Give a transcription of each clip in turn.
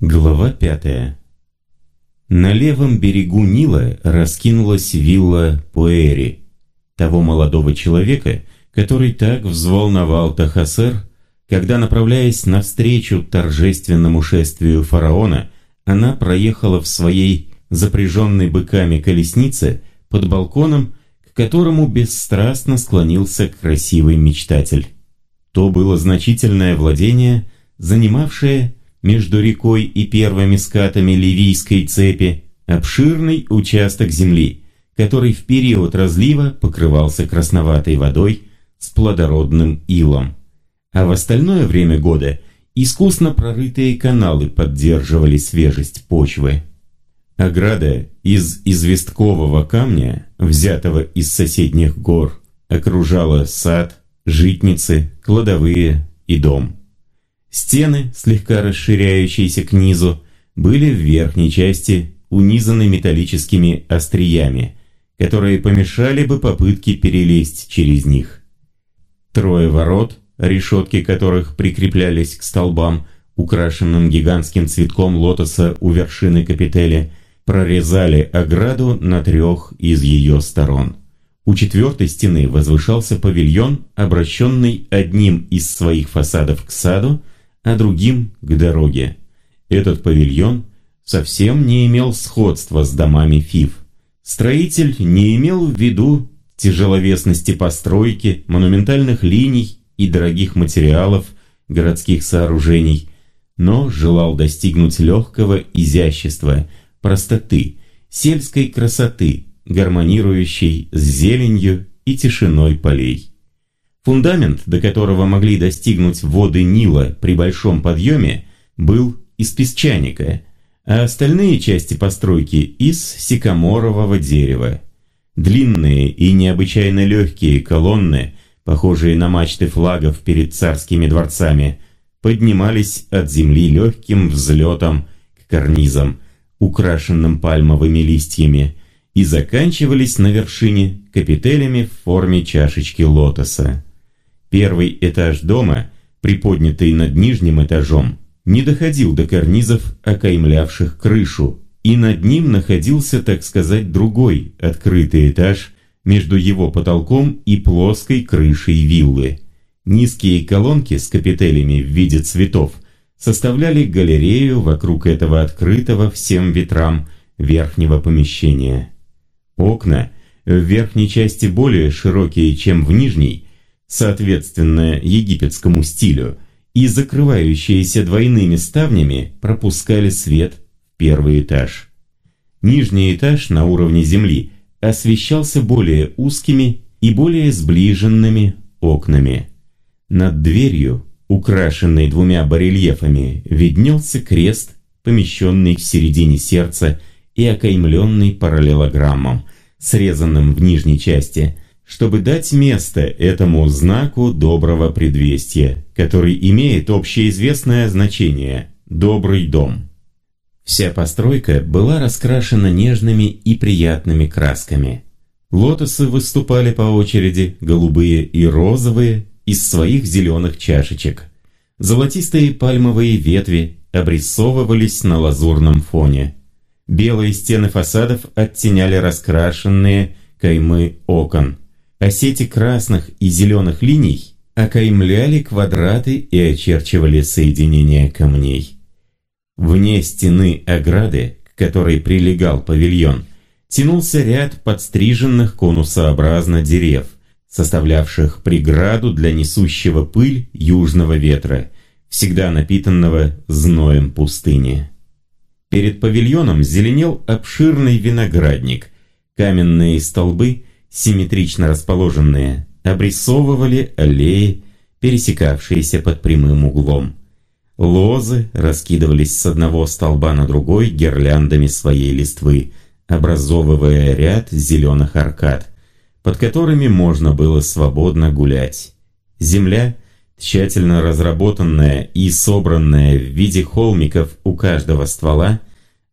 Глава пятая. На левом берегу Нила раскинулась вилла Пуэри, того молодого человека, который так взволновал Тахасер, когда, направляясь навстречу торжественному шествию фараона, она проехала в своей запряженной быками колеснице под балконом, к которому бесстрастно склонился красивый мечтатель. То было значительное владение, занимавшее между рекой и первыми скатами Ливийской цепи обширный участок земли, который в период разлива покрывался красноватой водой с плодородным илом. А в остальное время года искусно прорытые каналы поддерживали свежесть почвы. Ограда из известкового камня, взятого из соседних гор, окружала сад, житницы, кладовые и дом. Стены, слегка расширяющиеся к низу, были в верхней части унизаны металлическими остриями, которые помешали бы попытке перелезть через них. Трое ворот, решетки которых прикреплялись к столбам, украшенным гигантским цветком лотоса у вершины капители, прорезали ограду на трех из ее сторон. У четвертой стены возвышался павильон, обращенный одним из своих фасадов к саду, а другим к дороге. Этот павильон совсем не имел сходства с домами Фив. Строитель не имел в виду тяжеловесности постройки, монументальных линий и дорогих материалов городских сооружений, но желал достигнуть легкого изящества, простоты, сельской красоты, гармонирующей с зеленью и тишиной полей. Фундамент, до которого могли достигнуть воды Нила при большом подъеме, был из песчаника, а остальные части постройки из сикаморового дерева. Длинные и необычайно легкие колонны, похожие на мачты флагов перед царскими дворцами, поднимались от земли легким взлетом к карнизам, украшенным пальмовыми листьями, и заканчивались на вершине капителями в форме чашечки лотоса. Первый этаж дома, приподнятый над нижним этажом, не доходил до карнизов, окаймлявших крышу, и над ним находился, так сказать, другой открытый этаж между его потолком и плоской крышей виллы. Низкие колонки с капителями в виде цветов составляли галерею вокруг этого открытого всем ветрам верхнего помещения. Окна в верхней части более широкие, чем в нижней, соответственно египетскому стилю, и закрывающиеся двойными ставнями пропускали свет в первый этаж. Нижний этаж на уровне земли освещался более узкими и более сближенными окнами. Над дверью, украшенной двумя барельефами, виднелся крест, помещенный в середине сердца и окаймленный параллелограммом, срезанным в нижней части – чтобы дать место этому знаку доброго предвестия, который имеет общеизвестное значение «добрый дом». Вся постройка была раскрашена нежными и приятными красками. Лотосы выступали по очереди, голубые и розовые, из своих зеленых чашечек. Золотистые пальмовые ветви обрисовывались на лазурном фоне. Белые стены фасадов оттеняли раскрашенные каймы окон а сети красных и зеленых линий окаймляли квадраты и очерчивали соединения камней. Вне стены ограды, к которой прилегал павильон, тянулся ряд подстриженных конусообразно дерев, составлявших преграду для несущего пыль южного ветра, всегда напитанного зноем пустыни. Перед павильоном зеленел обширный виноградник, каменные столбы – симметрично расположенные, обрисовывали аллеи, пересекавшиеся под прямым углом. Лозы раскидывались с одного столба на другой гирляндами своей листвы, образовывая ряд зеленых аркад, под которыми можно было свободно гулять. Земля, тщательно разработанная и собранная в виде холмиков у каждого ствола,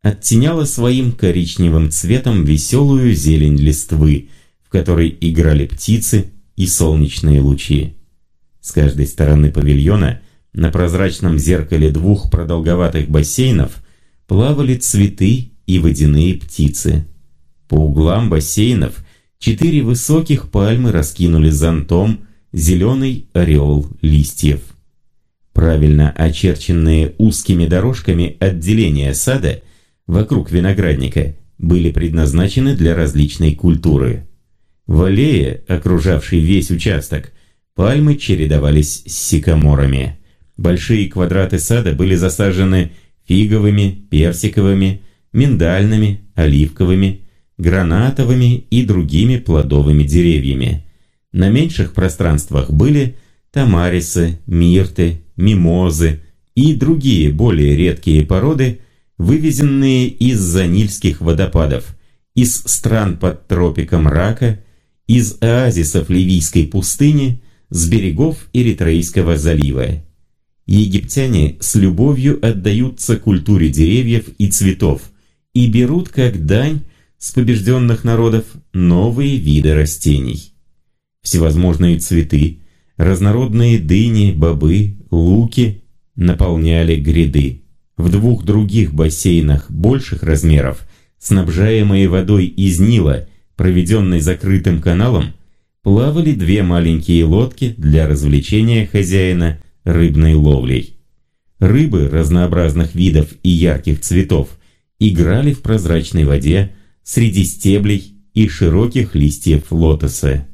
оттеняла своим коричневым цветом веселую зелень листвы, которой играли птицы и солнечные лучи. С каждой стороны павильона На прозрачном зеркале двух продолговатых бассейнов плавали цветы и водяные птицы. По углам бассейнов четыре высоких пальмы раскинули зонтом зеленый орел листьев. Правильно очерченные узкими дорожками отделения сада вокруг виноградника были предназначены для различной культуры. В аллее, окружавшей весь участок, пальмы чередовались с сикаморами. Большие квадраты сада были засажены фиговыми, персиковыми, миндальными, оливковыми, гранатовыми и другими плодовыми деревьями. На меньших пространствах были тамарисы, мирты, мимозы и другие более редкие породы, вывезенные из занильских водопадов, из стран под тропиком Рака, из оазисов Ливийской пустыни, с берегов Эритрейского залива. Египтяне с любовью отдаются культуре деревьев и цветов и берут как дань с побежденных народов новые виды растений. Всевозможные цветы, разнородные дыни, бобы, луки наполняли гряды. В двух других бассейнах больших размеров, снабжаемые водой из Нила, проведенной закрытым каналом, плавали две маленькие лодки для развлечения хозяина рыбной ловлей. Рыбы разнообразных видов и ярких цветов играли в прозрачной воде среди стеблей и широких листьев лотоса.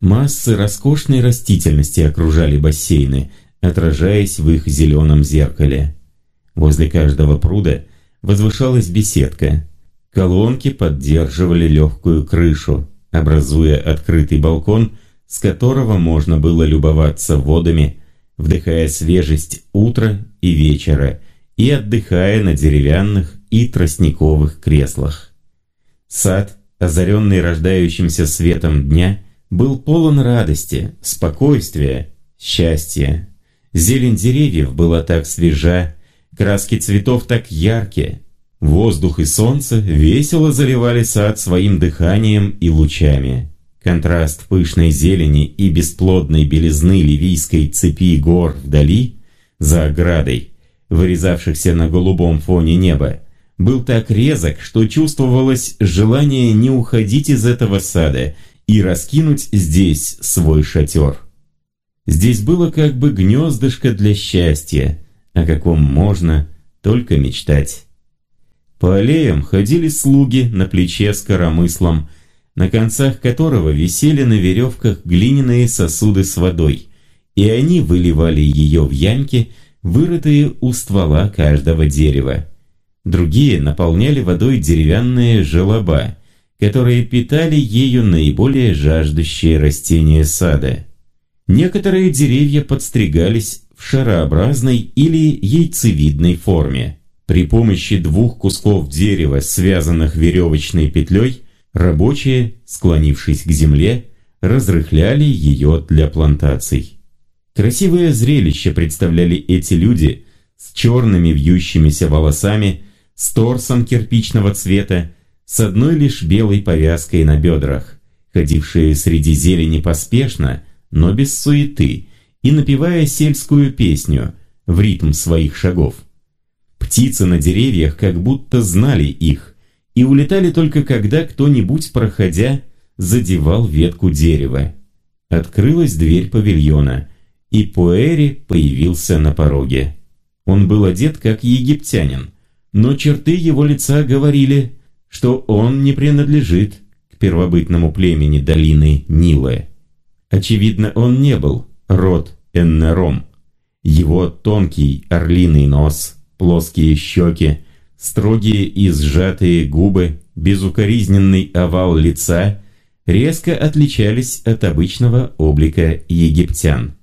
Массы роскошной растительности окружали бассейны, отражаясь в их зеленом зеркале. Возле каждого пруда возвышалась беседка. Колонки поддерживали легкую крышу, образуя открытый балкон, с которого можно было любоваться водами, вдыхая свежесть утра и вечера и отдыхая на деревянных и тростниковых креслах. Сад, озаренный рождающимся светом дня, был полон радости, спокойствия, счастья. Зелень деревьев была так свежа, краски цветов так яркие. Воздух и солнце весело заливали сад своим дыханием и лучами. Контраст пышной зелени и бесплодной белизны ливийской цепи гор вдали, за оградой, вырезавшихся на голубом фоне неба, был так резок, что чувствовалось желание не уходить из этого сада и раскинуть здесь свой шатер. Здесь было как бы гнездышко для счастья, о каком можно только мечтать. По аллеям ходили слуги на плече с коромыслом, на концах которого висели на веревках глиняные сосуды с водой, и они выливали ее в ямки, вырытые у ствола каждого дерева. Другие наполняли водой деревянные желоба, которые питали ею наиболее жаждущие растения сада. Некоторые деревья подстригались в шарообразной или яйцевидной форме. При помощи двух кусков дерева, связанных веревочной петлей, рабочие, склонившись к земле, разрыхляли ее для плантаций. Красивое зрелище представляли эти люди с черными вьющимися волосами, с торсом кирпичного цвета, с одной лишь белой повязкой на бедрах, ходившие среди зелени поспешно, но без суеты, и напевая сельскую песню в ритм своих шагов. Птицы на деревьях как будто знали их и улетали только когда кто-нибудь, проходя, задевал ветку дерева. Открылась дверь павильона, и Пуэри появился на пороге. Он был одет как египтянин, но черты его лица говорили что он не принадлежит к первобытному племени долины Нилы. Очевидно, он не был род Эннером. Его тонкий орлиный нос, плоские щеки, строгие и сжатые губы, безукоризненный овал лица резко отличались от обычного облика египтян.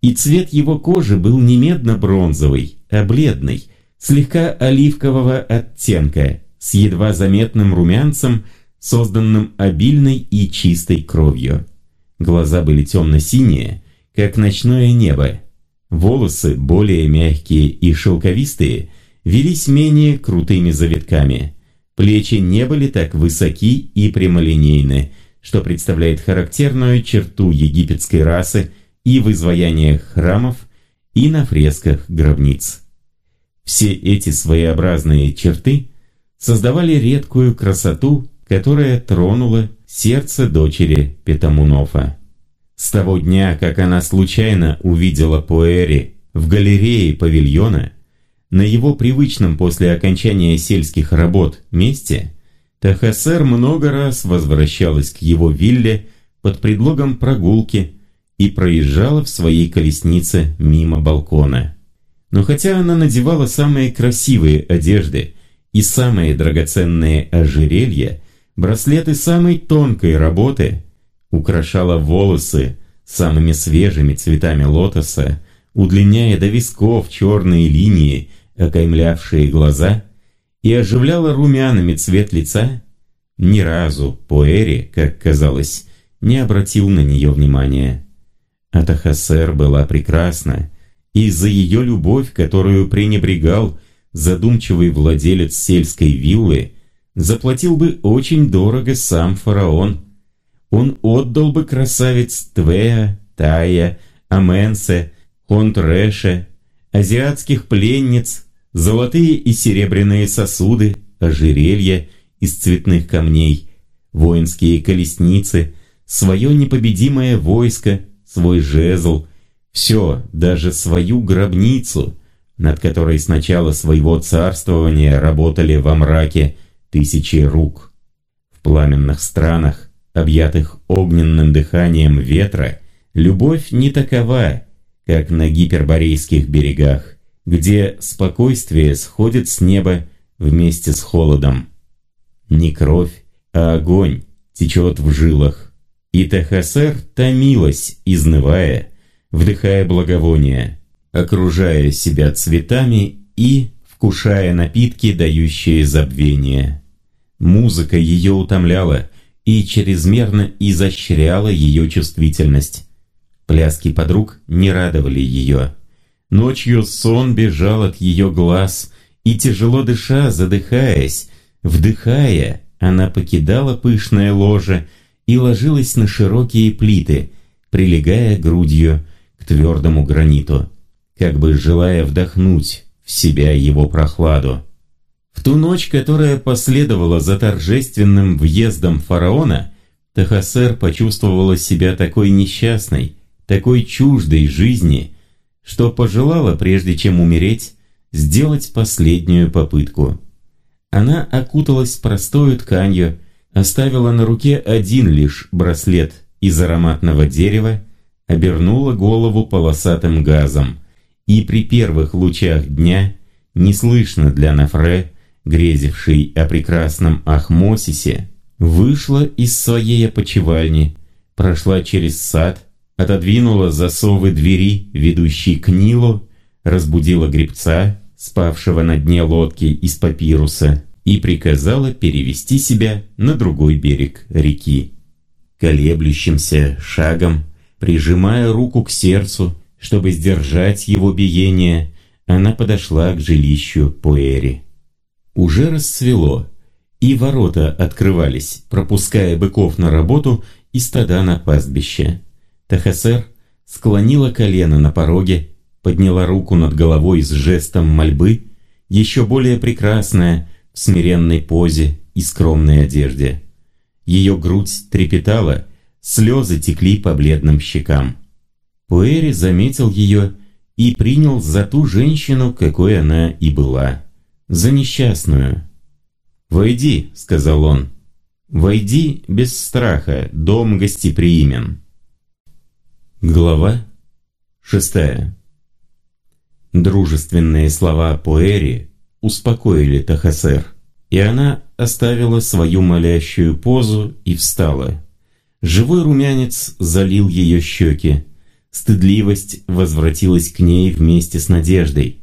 И цвет его кожи был не медно-бронзовый, а бледный, слегка оливкового оттенка, с едва заметным румянцем, созданным обильной и чистой кровью. Глаза были темно-синие, как ночное небо. Волосы, более мягкие и шелковистые, велись менее крутыми завитками. Плечи не были так высоки и прямолинейны, что представляет характерную черту египетской расы и в изваяниях храмов, и на фресках гробниц. Все эти своеобразные черты создавали редкую красоту, которая тронула сердце дочери Петамунофа. С того дня, как она случайно увидела Пуэри в галерее павильона, на его привычном после окончания сельских работ месте, Тахасер много раз возвращалась к его вилле под предлогом прогулки и проезжала в своей колеснице мимо балкона. Но хотя она надевала самые красивые одежды и самые драгоценные ожерелья, браслеты самой тонкой работы, украшала волосы самыми свежими цветами лотоса, удлиняя до висков черные линии, окаймлявшие глаза, и оживляла румянами цвет лица, ни разу Поэри, как казалось, не обратил на нее внимания. Атахасер была прекрасна, и за ее любовь, которую пренебрегал задумчивый владелец сельской виллы, заплатил бы очень дорого сам фараон. Он отдал бы красавец Твея, Тая, Аменсе, Хонтреша, азиатских пленниц, золотые и серебряные сосуды, ожерелья из цветных камней, воинские колесницы, свое непобедимое войско, свой жезл, все, даже свою гробницу, над которой с начала своего царствования работали во мраке тысячи рук. В пламенных странах, объятых огненным дыханием ветра, любовь не такова, как на гиперборейских берегах, где спокойствие сходит с неба вместе с холодом. Не кровь, а огонь течет в жилах, и Техасер томилась, изнывая, вдыхая благовония, окружая себя цветами и вкушая напитки, дающие забвение. Музыка ее утомляла и чрезмерно изощряла ее чувствительность. Пляски подруг не радовали ее. Ночью сон бежал от ее глаз, и тяжело дыша, задыхаясь, вдыхая, она покидала пышное ложе и ложилась на широкие плиты, прилегая грудью к твердому граниту, как бы желая вдохнуть в себя его прохладу. В ту ночь, которая последовала за торжественным въездом фараона, Тахасер почувствовала себя такой несчастной, такой чуждой жизни, что пожелала, прежде чем умереть, сделать последнюю попытку. Она окуталась простою тканью, оставила на руке один лишь браслет из ароматного дерева, обернула голову полосатым газом, и при первых лучах дня, неслышно для Нафре, грезившей о прекрасном Ахмосисе, вышла из своей опочивальни, прошла через сад, отодвинула засовы двери, ведущей к Нилу, разбудила гребца, спавшего на дне лодки из папируса, и приказала перевести себя на другой берег реки. Колеблющимся шагом, прижимая руку к сердцу, чтобы сдержать его биение, она подошла к жилищу Пуэри. Уже расцвело, и ворота открывались, пропуская быков на работу и стада на пастбище. Тахасер склонила колено на пороге, подняла руку над головой с жестом мольбы, еще более прекрасная, в смиренной позе и скромной одежде. Ее грудь трепетала, слезы текли по бледным щекам. Пуэри заметил ее и принял за ту женщину, какой она и была, за несчастную. «Войди», — сказал он, — «войди без страха, дом гостеприимен». Глава шестая Дружественные слова Пуэри успокоили Тахасер, и она оставила свою молящую позу и встала. Живой румянец залил ее щеки. Стыдливость возвратилась к ней вместе с надеждой.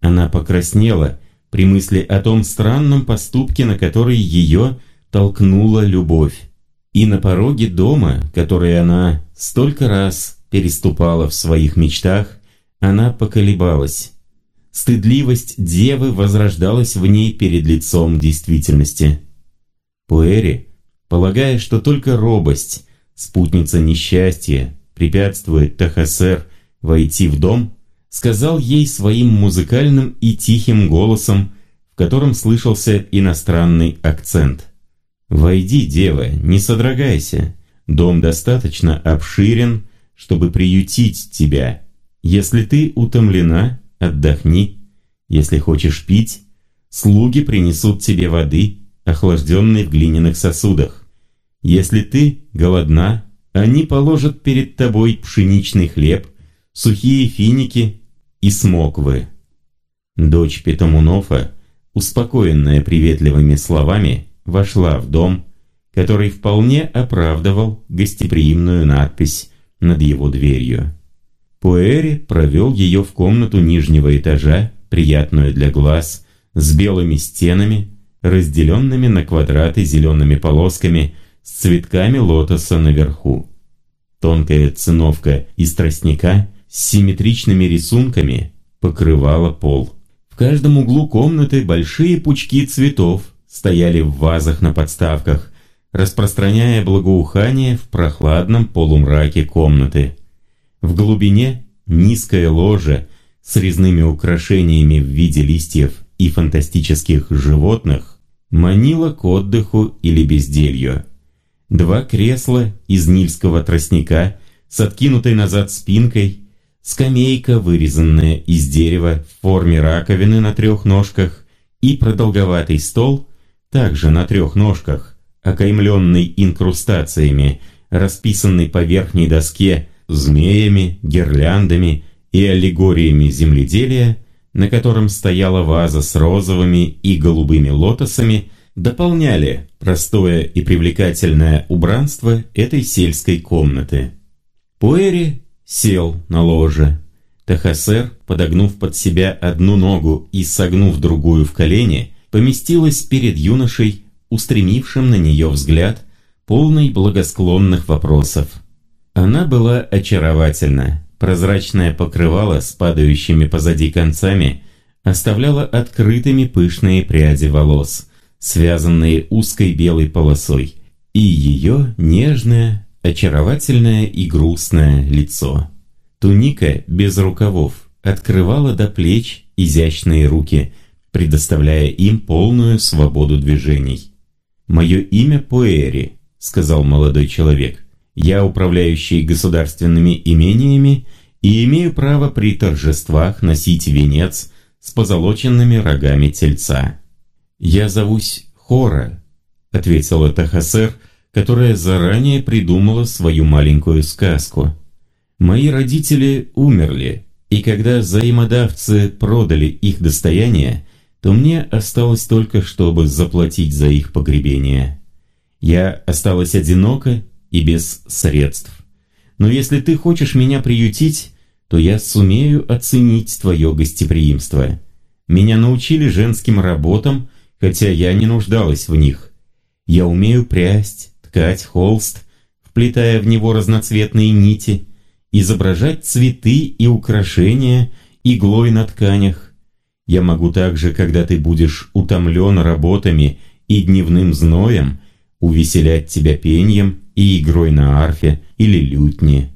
Она покраснела при мысли о том странном поступке, на который ее толкнула любовь. И на пороге дома, который она столько раз переступала в своих мечтах, она поколебалась. Стыдливость девы возрождалась в ней перед лицом действительности. Пуэри, полагая, что только робость, спутница несчастья, препятствует Тахасер войти в дом, сказал ей своим музыкальным и тихим голосом, в котором слышался иностранный акцент. «Войди, дева, не содрогайся. Дом достаточно обширен, чтобы приютить тебя. Если ты утомлена, отдохни. Если хочешь пить, слуги принесут тебе воды, охлажденной в глиняных сосудах. Если ты голодна, они положат перед тобой пшеничный хлеб, сухие финики и смоквы. Дочь Петамунофа, успокоенная приветливыми словами, вошла в дом, который вполне оправдывал гостеприимную надпись над его дверью. Пуэри провел ее в комнату нижнего этажа, приятную для глаз, с белыми стенами, разделенными на квадраты зелеными полосками с цветками лотоса наверху. Тонкая циновка из тростника симметричными рисунками покрывала пол. В каждом углу комнаты большие пучки цветов стояли в вазах на подставках, распространяя благоухание в прохладном полумраке комнаты. В глубине низкое ложе с резными украшениями в виде листьев и фантастических животных манило к отдыху или безделью. Два кресла из нильского тростника с откинутой назад спинкой, скамейка, вырезанная из дерева в форме раковины на трех ножках и продолговатый стол, также на трех ножках, окаймленный инкрустациями, расписанный по верхней доске змеями, гирляндами и аллегориями земледелия, на котором стояла ваза с розовыми и голубыми лотосами, дополняли простое и привлекательное убранство этой сельской комнаты. Пуэри сел на ложе. Тахасер, подогнув под себя одну ногу и согнув другую в колени, поместилась перед юношей, устремившим на нее взгляд, полный благосклонных вопросов. Она была очаровательна. Прозрачное покрывало с падающими позади концами оставляло открытыми пышные пряди волос, связанные узкой белой полосой, и ее нежное, очаровательное и грустное лицо. Туника без рукавов открывала до плеч изящные руки, предоставляя им полную свободу движений. «Мое имя Пуэри», — сказал молодой человек. Я управляющий государственными имениями и имею право при торжествах носить венец с позолоченными рогами тельца. «Я зовусь Хора», — ответила Тахасер, которая заранее придумала свою маленькую сказку. «Мои родители умерли, и когда взаимодавцы продали их достояние, то мне осталось только, чтобы заплатить за их погребение. Я осталась одинока и без средств. Но если ты хочешь меня приютить, то я сумею оценить твое гостеприимство. Меня научили женским работам, хотя я не нуждалась в них. Я умею прясть, ткать холст, вплетая в него разноцветные нити, изображать цветы и украшения иглой на тканях. Я могу также, когда ты будешь утомлен работами и дневным зноем, увеселять тебя пением и игрой на арфе или лютне.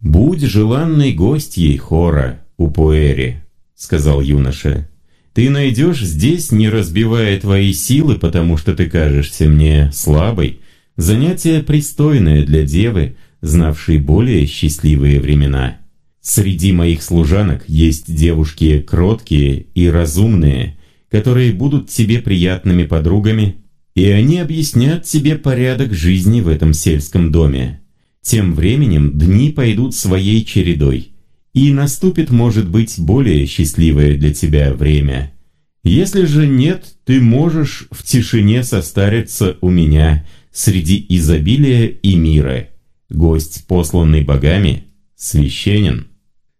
«Будь желанной гостьей хора у Пуэри», — сказал юноша. «Ты найдешь здесь, не разбивая твои силы, потому что ты кажешься мне слабой, занятие пристойное для девы, знавшей более счастливые времена. Среди моих служанок есть девушки кроткие и разумные, которые будут тебе приятными подругами и они объяснят тебе порядок жизни в этом сельском доме. Тем временем дни пойдут своей чередой, и наступит, может быть, более счастливое для тебя время. Если же нет, ты можешь в тишине состариться у меня среди изобилия и мира. Гость, посланный богами, священен.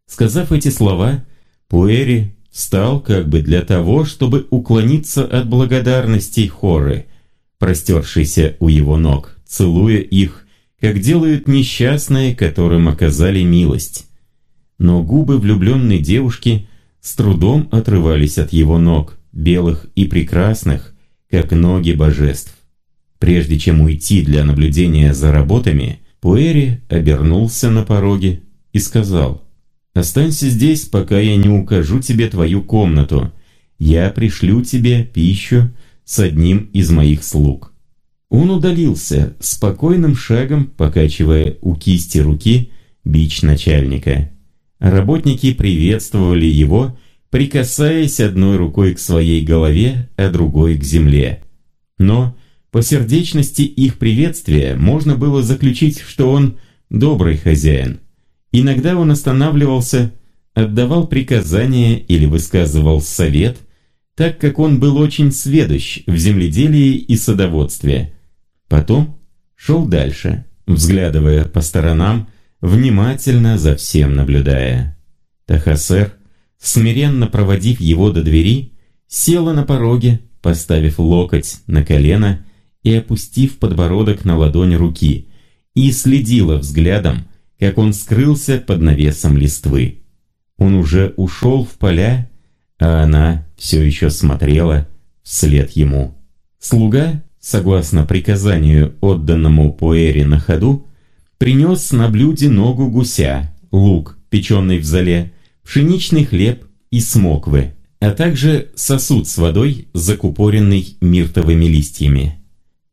Сказав эти слова, Пуэри встал как бы для того, чтобы уклониться от благодарностей хоры – простершийся у его ног, целуя их, как делают несчастные, которым оказали милость. Но губы влюбленной девушки с трудом отрывались от его ног, белых и прекрасных, как ноги божеств. Прежде чем уйти для наблюдения за работами, Пуэри обернулся на пороге и сказал Останься здесь, пока я не укажу тебе твою комнату. Я пришлю тебе пищу с одним из моих слуг». Он удалился, спокойным шагом покачивая у кисти руки бич начальника. Работники приветствовали его, прикасаясь одной рукой к своей голове, а другой к земле. Но по сердечности их приветствия можно было заключить, что он добрый хозяин. Иногда он останавливался, отдавал приказания или высказывал совет, так как он был очень сведущ в земледелии и садоводстве. Потом шел дальше, взглядывая по сторонам, внимательно за всем наблюдая. Тахасер, смиренно проводив его до двери, села на пороге, поставив локоть на колено и опустив подбородок на ладонь руки, и следила взглядом, как он скрылся под навесом листвы. Он уже ушел в поля, а она все еще смотрела вслед ему. Слуга, согласно приказанию, отданному Пуэре на ходу, принес на блюде ногу гуся, лук, печеный в зале, пшеничный хлеб и смоквы, а также сосуд с водой, закупоренный миртовыми листьями.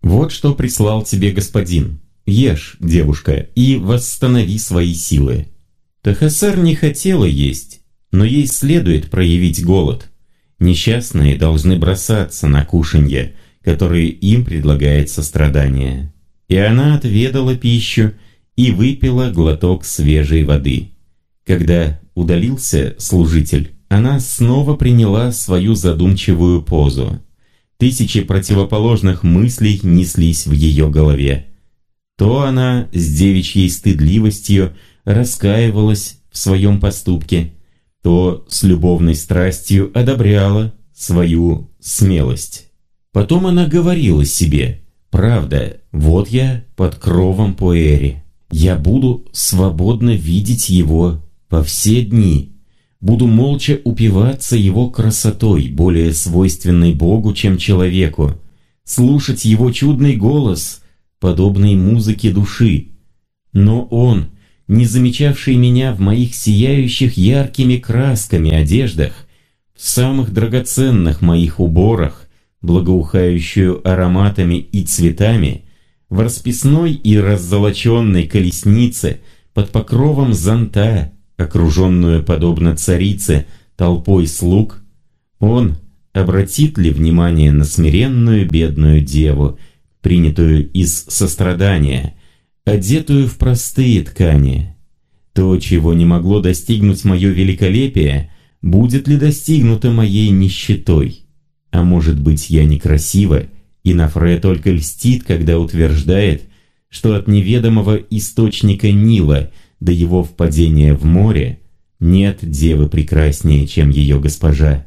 «Вот что прислал тебе господин. Ешь, девушка, и восстанови свои силы». Тахасар не хотела есть, но ей следует проявить голод. Несчастные должны бросаться на кушанье, которое им предлагает сострадание. И она отведала пищу и выпила глоток свежей воды. Когда удалился служитель, она снова приняла свою задумчивую позу. Тысячи противоположных мыслей неслись в ее голове. То она с девичьей стыдливостью раскаивалась в своем поступке, то с любовной страстью одобряла свою смелость. Потом она говорила себе, «Правда, вот я под кровом Поэри. Я буду свободно видеть его во все дни. Буду молча упиваться его красотой, более свойственной Богу, чем человеку, слушать его чудный голос, подобный музыке души. Но он, не замечавший меня в моих сияющих яркими красками одеждах, в самых драгоценных моих уборах, благоухающую ароматами и цветами, в расписной и раззолоченной колеснице под покровом зонта, окруженную подобно царице толпой слуг, он обратит ли внимание на смиренную бедную деву, принятую из сострадания, одетую в простые ткани? То, чего не могло достигнуть мое великолепие, будет ли достигнуто моей нищетой? А может быть, я некрасива и Нафре только льстит, когда утверждает, что от неведомого источника Нила до его впадения в море нет девы прекраснее, чем ее госпожа.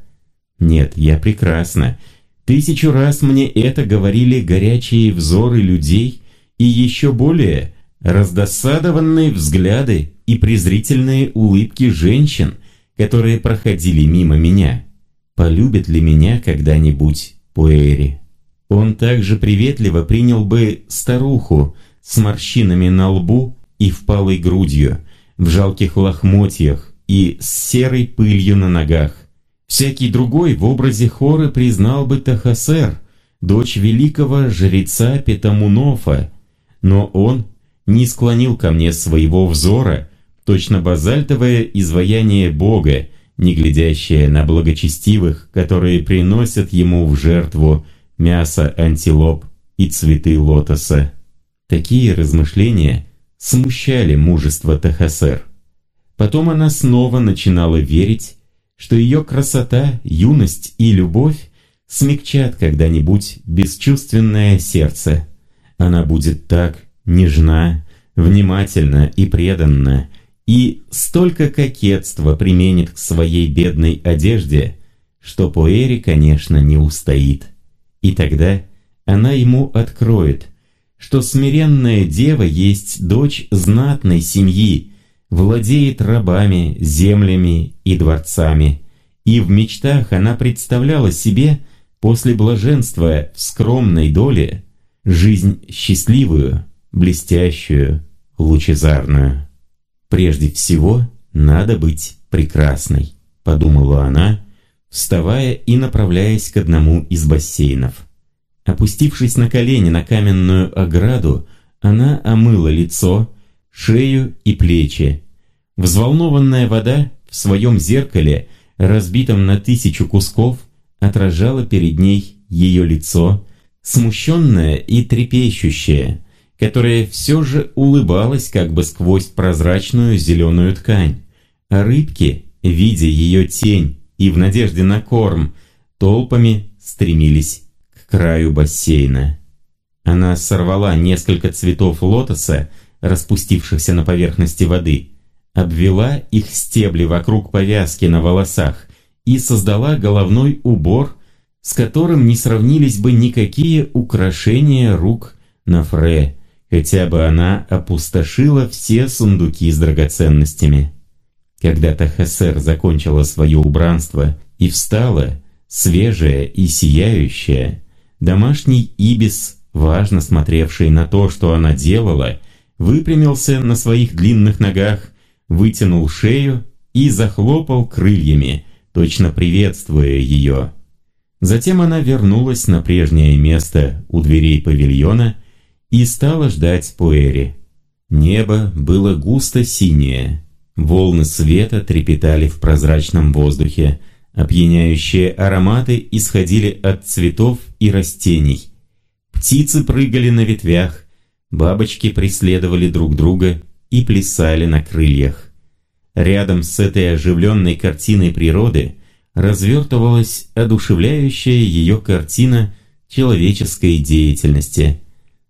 Нет, я прекрасна. Тысячу раз мне это говорили горячие взоры людей и еще более раздосадованные взгляды и презрительные улыбки женщин, которые проходили мимо меня. Полюбит ли меня когда-нибудь Пуэри? Он также приветливо принял бы старуху с морщинами на лбу и впалой грудью, в жалких лохмотьях и с серой пылью на ногах. Всякий другой в образе хоры признал бы Тахасер, дочь великого жреца Петамунофа, но он не склонил ко мне своего взора, точно базальтовое изваяние Бога, не глядящее на благочестивых, которые приносят ему в жертву мясо антилоп и цветы лотоса. Такие размышления смущали мужество Тахасер. Потом она снова начинала верить, что ее красота, юность и любовь смягчат когда-нибудь бесчувственное сердце. Она будет так нежна, внимательна и преданна, и столько кокетства применит к своей бедной одежде, что Поэри, конечно, не устоит. И тогда она ему откроет, что смиренная дева есть дочь знатной семьи, владеет рабами, землями и дворцами. И в мечтах она представляла себе после блаженства в скромной доле жизнь счастливую, блестящую, лучезарную. Прежде всего, надо быть прекрасной», — подумала она, вставая и направляясь к одному из бассейнов. Опустившись на колени на каменную ограду, она омыла лицо, шею и плечи. Взволнованная вода в своем зеркале, разбитом на тысячу кусков, отражала перед ней ее лицо, смущенное и трепещущее, которое все же улыбалось как бы сквозь прозрачную зеленую ткань. А рыбки, видя ее тень и в надежде на корм, толпами стремились краю бассейна. Она сорвала несколько цветов лотоса, распустившихся на поверхности воды, обвела их стебли вокруг повязки на волосах и создала головной убор, с которым не сравнились бы никакие украшения рук на Фре, хотя бы она опустошила все сундуки с драгоценностями. Когда Тахасер закончила свое убранство и встала, свежая и сияющая, домашний ибис, важно смотревший на то, что она делала, выпрямился на своих длинных ногах, вытянул шею и захлопал крыльями, точно приветствуя ее. Затем она вернулась на прежнее место у дверей павильона и стала ждать Пуэри. Небо было густо синее, Волны света трепетали в прозрачном воздухе, опьяняющие ароматы исходили от цветов и растений. Птицы прыгали на ветвях, бабочки преследовали друг друга и плясали на крыльях. Рядом с этой оживленной картиной природы развертывалась одушевляющая ее картина человеческой деятельности.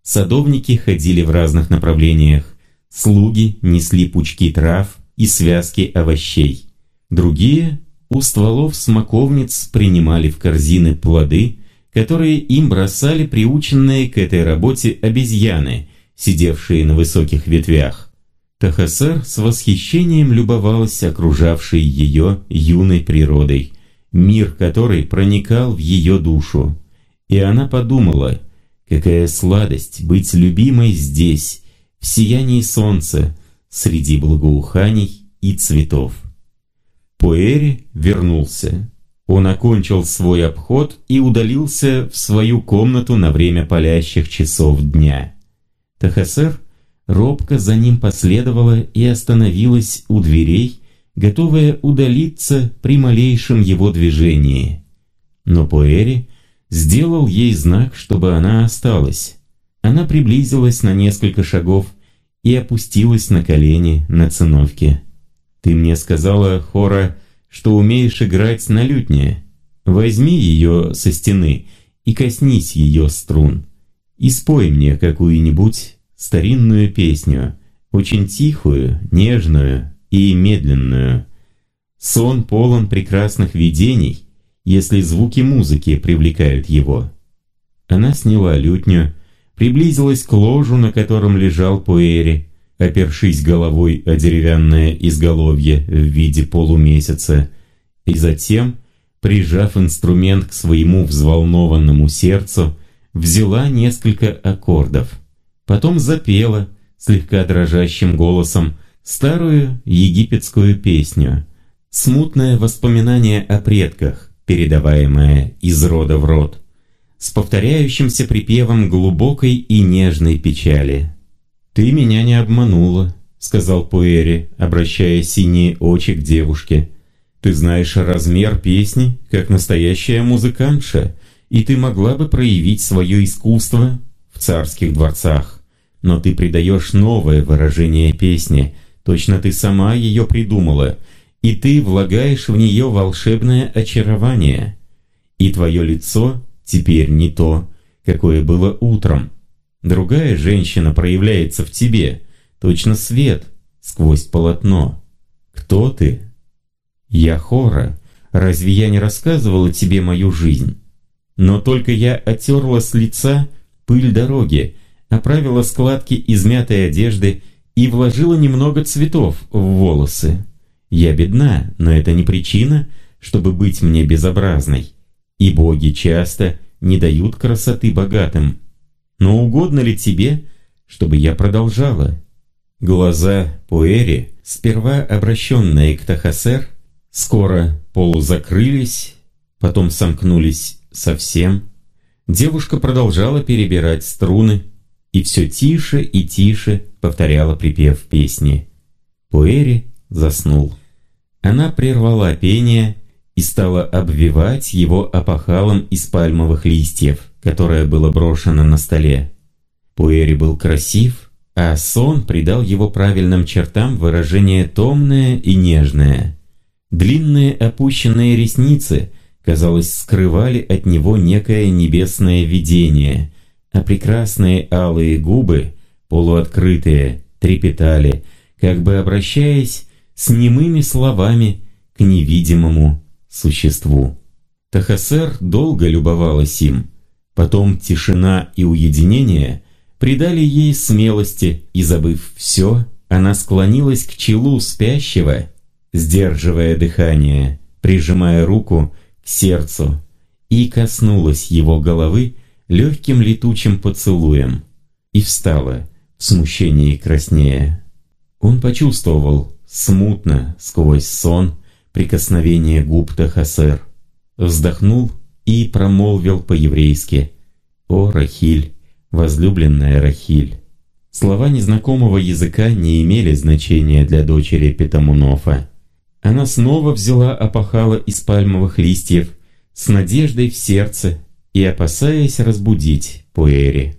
Садовники ходили в разных направлениях, слуги несли пучки трав, и связки овощей. Другие у стволов смоковниц принимали в корзины плоды, которые им бросали приученные к этой работе обезьяны, сидевшие на высоких ветвях. Тахасар с восхищением любовалась окружавшей ее юной природой, мир которой проникал в ее душу. И она подумала, какая сладость быть любимой здесь, в сиянии солнца, среди благоуханий и цветов. Пуэри вернулся. Он окончил свой обход и удалился в свою комнату на время палящих часов дня. Тахасер робко за ним последовала и остановилась у дверей, готовая удалиться при малейшем его движении. Но Пуэри сделал ей знак, чтобы она осталась. Она приблизилась на несколько шагов и опустилась на колени на циновке. «Ты мне сказала, Хора, что умеешь играть на лютне. Возьми ее со стены и коснись ее струн. И спой мне какую-нибудь старинную песню, очень тихую, нежную и медленную. Сон полон прекрасных видений, если звуки музыки привлекают его». Она сняла лютню, приблизилась к ложу, на котором лежал Пуэри, опершись головой о деревянное изголовье в виде полумесяца, и затем, прижав инструмент к своему взволнованному сердцу, взяла несколько аккордов. Потом запела, слегка дрожащим голосом, старую египетскую песню. Смутное воспоминание о предках, передаваемое из рода в род с повторяющимся припевом глубокой и нежной печали. «Ты меня не обманула», — сказал Пуэри, обращая синие очи к девушке. «Ты знаешь размер песни, как настоящая музыкантша, и ты могла бы проявить свое искусство в царских дворцах. Но ты придаешь новое выражение песни, точно ты сама ее придумала, и ты влагаешь в нее волшебное очарование. И твое лицо теперь не то, какое было утром. Другая женщина проявляется в тебе, точно свет сквозь полотно. Кто ты? Я Хора. Разве я не рассказывала тебе мою жизнь? Но только я отерла с лица пыль дороги, оправила складки измятой одежды и вложила немного цветов в волосы. Я бедна, но это не причина, чтобы быть мне безобразной и боги часто не дают красоты богатым. Но угодно ли тебе, чтобы я продолжала? Глаза Пуэри, сперва обращенные к Тахасер, скоро полузакрылись, потом сомкнулись совсем. Девушка продолжала перебирать струны и все тише и тише повторяла припев песни. Пуэри заснул. Она прервала пение и стала обвивать его опахалом из пальмовых листьев, которое было брошено на столе. Пуэри был красив, а сон придал его правильным чертам выражение томное и нежное. Длинные опущенные ресницы, казалось, скрывали от него некое небесное видение, а прекрасные алые губы, полуоткрытые, трепетали, как бы обращаясь с немыми словами к невидимому существу. Тахасер долго любовалась им, потом тишина и уединение – придали ей смелости, и, забыв все, она склонилась к челу спящего, сдерживая дыхание, прижимая руку к сердцу, и коснулась его головы легким летучим поцелуем, и встала, в смущении краснея. Он почувствовал смутно сквозь сон прикосновение губ Тахасер, вздохнул и промолвил по-еврейски «О, Рахиль!» возлюбленная Рахиль. Слова незнакомого языка не имели значения для дочери Петамунофа. Она снова взяла опахало из пальмовых листьев с надеждой в сердце и опасаясь разбудить Пуэри.